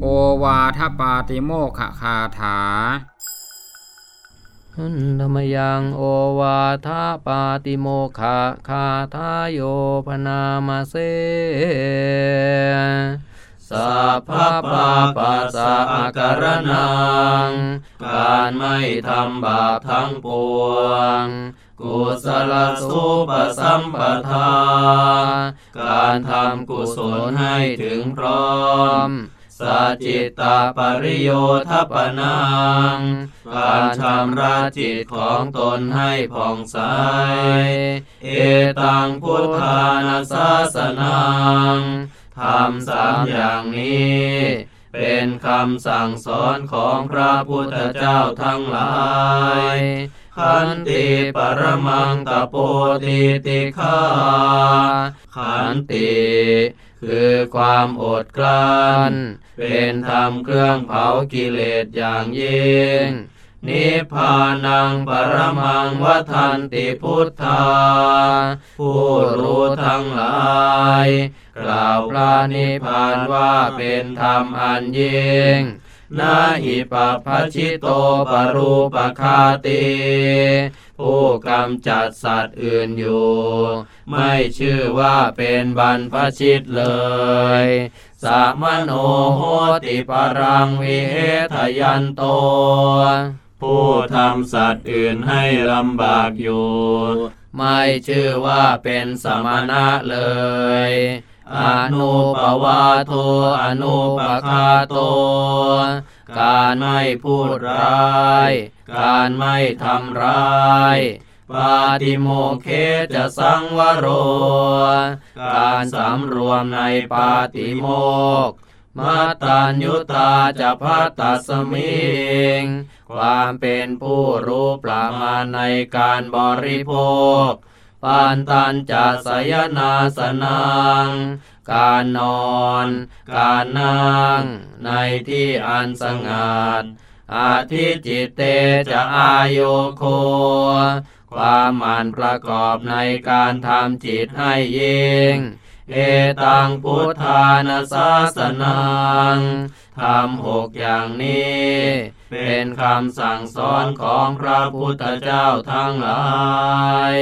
โอวาทปาติโมกขคาถาธรรมยังโอวาทาปาติโมขะคาทาโยพนามาเซ สัพพะปาปัสสะอาการนัง การไม่ทำบาปทั้งปวง กุศลสุปสัมปทา การทำกุศลให้ถึงพร้อมสัจจิตตปริโยทัปนัง การชำระจิตของตนให้ผ่องใส เอตังพุทธานาสาสนัง ทำสามอย่างนี้ เป็นคำสั่งสอนของพระพุทธเจ้าทั้งหลายขันติปรมังตะโปติติฆาขันติคือความอดกลั้น เป็นธรรมเครื่องเผากิเลสอย่างยิ่ง นิพพานังปรมังวัฏันติพุทธา ผู้รู้ทั้งหลาย พระนิพพานว่าเป็นธรรมอันยิ่งนาหิปปัชชิโตปรูปคาติผู้กำจัดสัตว์อื่นอยู่ ไม่ชื่อว่าเป็นบรรพชิตเลย สามโนโหติปรังวิเหทยันโต ผู้ทำสัตว์อื่นให้ลำบากอยู่ ไม่ชื่อว่าเป็นสมณะเลย อนุปวาโทอนุปคาโต การไม่พูดร้าย การไม่ทำร้ายปาติโมเคจะสังวโร การสำรวมในปาติโมกมาตัญยุตาจะพัตตัสมิง ความเป็นผู้รู้ประมาณในการบริโภค ปานตันจะสยนาสนังการนอน การนั่ง ในที่อันสงัดอาทิจิตเตจะอาโยโค ความมันประกอบในการทำจิตให้ยิ่ง เอตังพุทธานาสาสนังทำหกอย่างนี้ เป็นคำสั่งสอนของพระพุทธเจ้าทั้งหลาย